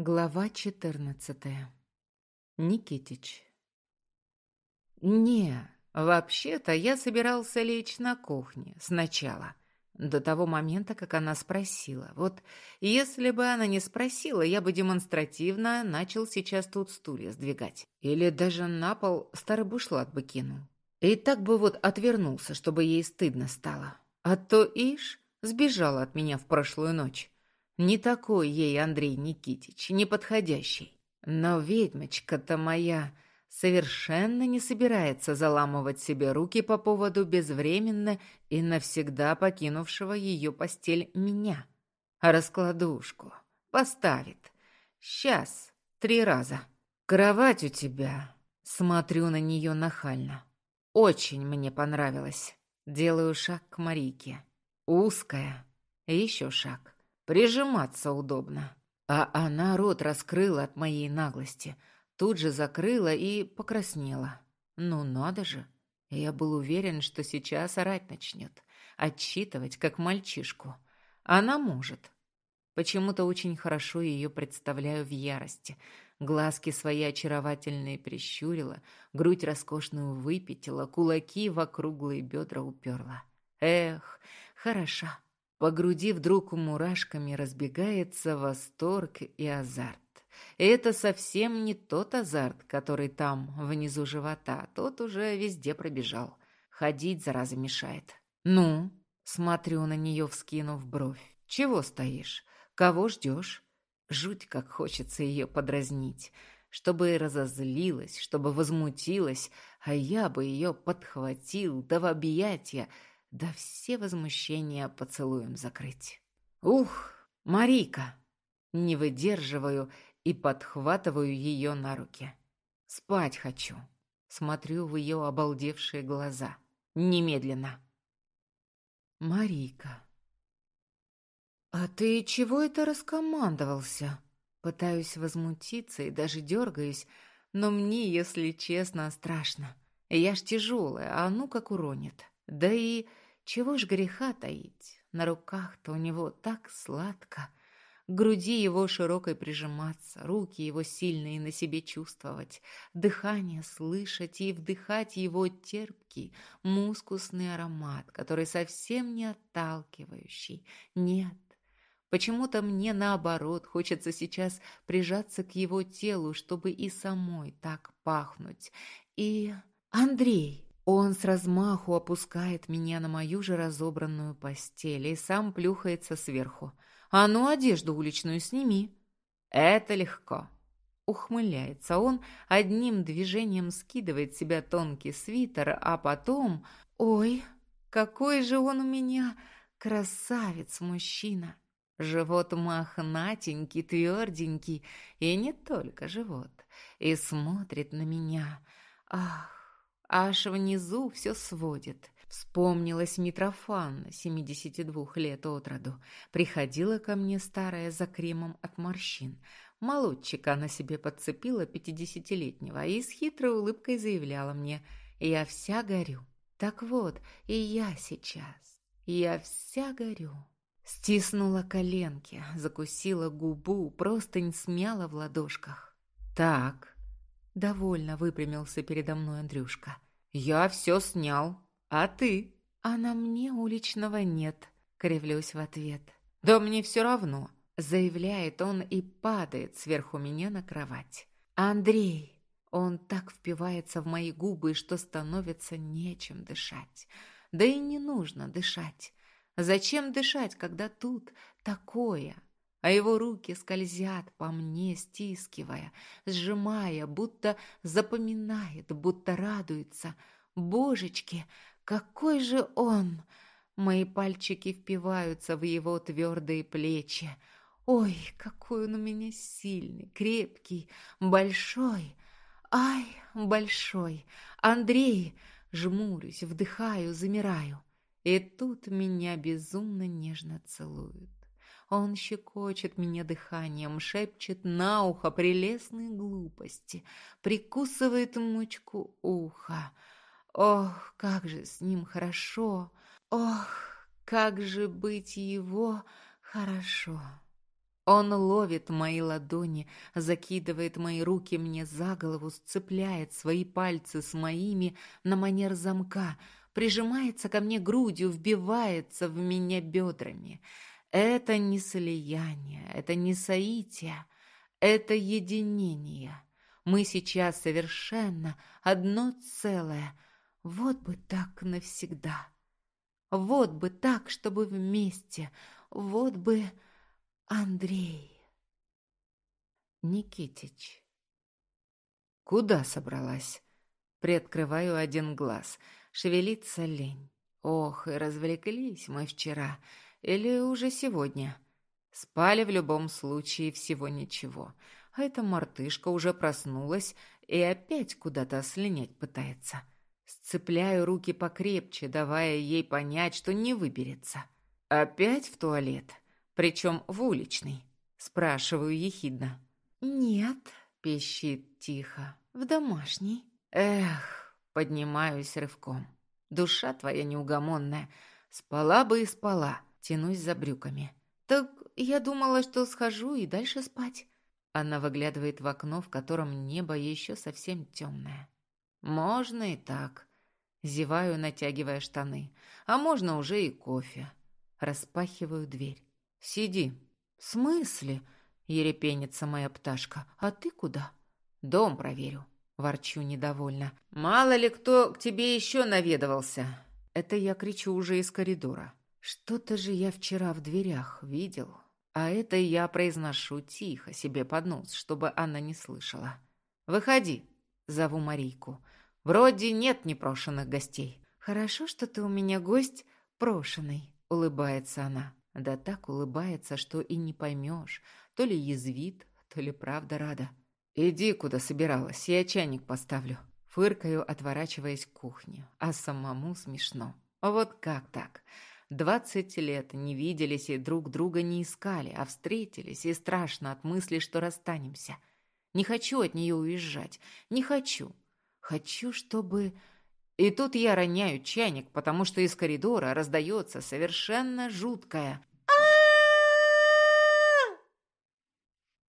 Глава четырнадцатая. Никитич. «Не, вообще-то я собирался лечь на кухне сначала, до того момента, как она спросила. Вот если бы она не спросила, я бы демонстративно начал сейчас тут стулья сдвигать. Или даже на пол старый бушлат бы кинул. И так бы вот отвернулся, чтобы ей стыдно стало. А то Иш сбежала от меня в прошлую ночь». Не такой ей Андрей Никитич, неподходящий. Но ведьмочка-то моя совершенно не собирается заламывать себе руки по поводу безвременно и навсегда покинувшего ее постель меня. А раскладушку поставит. Сейчас, три раза. Кровать у тебя. Смотрю на нее нахально. Очень мне понравилось. Делаю шаг к Марийке. Узкая. Еще шаг. Прижиматься удобно. А она рот раскрыла от моей наглости. Тут же закрыла и покраснела. Ну надо же. Я был уверен, что сейчас орать начнет. Отчитывать, как мальчишку. Она может. Почему-то очень хорошо ее представляю в ярости. Глазки свои очаровательные прищурила, грудь роскошную выпятила, кулаки в округлые бедра уперла. Эх, хороша. По груди вдруг мурашками разбегается восторг и азарт. И это совсем не тот азарт, который там, внизу живота, тот уже везде пробежал. Ходить, зараза, мешает. «Ну?» — смотрю на нее, вскинув бровь. «Чего стоишь? Кого ждешь?» Жуть, как хочется ее подразнить, чтобы разозлилась, чтобы возмутилась, а я бы ее подхватил, да в объятия, да все возмущения поцелуем закрыть. Ух, Марика! Не выдерживаю и подхватываю ее на руки. Спать хочу. Смотрю в ее обалдевшие глаза. Немедленно. Марика. «А ты чего это раскомандовался?» Пытаюсь возмутиться и даже дергаюсь, но мне, если честно, страшно. Я ж тяжелая, а ну как уронит. Да и чего ж греха таить, на руках-то у него так сладко, к груди его широкой прижиматься, руки его сильные на себе чувствовать, дыхание слышать и вдыхать его терпкий, мускусный аромат, который совсем не отталкивающий. Нет, Почему-то мне наоборот хочется сейчас прижаться к его телу, чтобы и самой так пахнуть. И... Андрей! Он с размаху опускает меня на мою же разобранную постель и сам плюхается сверху. «А ну, одежду уличную сними!» «Это легко!» Ухмыляется он, одним движением скидывает с себя тонкий свитер, а потом... «Ой, какой же он у меня красавец-мужчина!» Живот мохнатенький, тверденький, и не только живот, и смотрит на меня. Ах, Аж внизу все сводит. Вспомнилась Митрофанна, 72 лет от роду. Приходила ко мне старая за кремом от морщин. Молодчика она себе подцепила пятидесятилетнего и с хитрой улыбкой заявляла мне «Я вся горю». Так вот, и я сейчас. Я вся горю. Стиснула коленки, закусила губу, простынь смяла в ладошках. «Так, Довольно выпрямился передо мной Андрюшка. «Я все снял. А ты?» «А на мне уличного нет», — кривлюсь в ответ. «Да мне все равно», — заявляет он и падает сверху меня на кровать. «Андрей!» Он так впивается в мои губы, что становится нечем дышать. Да и не нужно дышать. Зачем дышать, когда тут такое? А его руки скользят по мне, стискивая, сжимая, будто запоминает, будто радуется. Божечки, какой же он! Мои пальчики впиваются в его твердые плечи. Ой, какой он у меня сильный, крепкий, большой. Ай, большой. Андрей, жмурюсь, вдыхаю, замираю. И тут меня безумно нежно целуют. Он щекочет меня дыханием, шепчет на ухо прелестные глупости, прикусывает мочку уха. Ох, как же с ним хорошо! Ох, как же быть его хорошо! Он ловит мои ладони, закидывает мои руки мне за голову, сцепляет свои пальцы с моими на манер замка, прижимается ко мне грудью, вбивается в меня бедрами. Это не слияние, это не соитие, это единение. Мы сейчас совершенно одно целое. Вот бы так навсегда. Вот бы так, чтобы вместе. Вот бы... Андрей. Никитич. Куда собралась? Приоткрываю один глаз. Шевелиться лень. Ох, и развлеклись мы вчера. Или уже сегодня. Спали в любом случае всего ничего. А эта мартышка уже проснулась и опять куда-то слинять пытается. Сцепляю руки покрепче, давая ей понять, что не выберется. Опять в туалет? — причем в уличный. Спрашиваю ехидно. «Нет», — пищит тихо, — «в домашний». «Эх», — поднимаюсь рывком. «Душа твоя неугомонная. Спала бы и спала». Тянусь за брюками. «Так я думала, что схожу и дальше спать». Она выглядывает в окно, в котором небо еще совсем темное. «Можно и так». Зеваю, натягивая штаны. «А можно уже и кофе». Распахиваю дверь. «Сиди». «В смысле?» — ерепенится моя пташка. «А ты куда?» «Дом проверю». Ворчу недовольно. «Мало ли кто к тебе еще наведывался!» Это я кричу уже из коридора. «Что-то же я вчера в дверях видел». А это я произношу тихо себе под нос, чтобы она не слышала. «Выходи!» — зову Марийку. «Вроде нет непрошенных гостей». «Хорошо, что ты у меня гость прошенный», — улыбается она. Да так улыбается, что и не поймешь, то ли язвит, то ли правда рада. «Иди, куда собиралась, я чайник поставлю». Фыркаю, отворачиваясь к кухне, а самому смешно. Вот как так? Двадцать лет не виделись и друг друга не искали, а встретились, и страшно от мысли, что расстанемся. Не хочу от нее уезжать, не хочу. Хочу, чтобы... И тут я роняю чайник, потому что из коридора раздается совершенно жуткое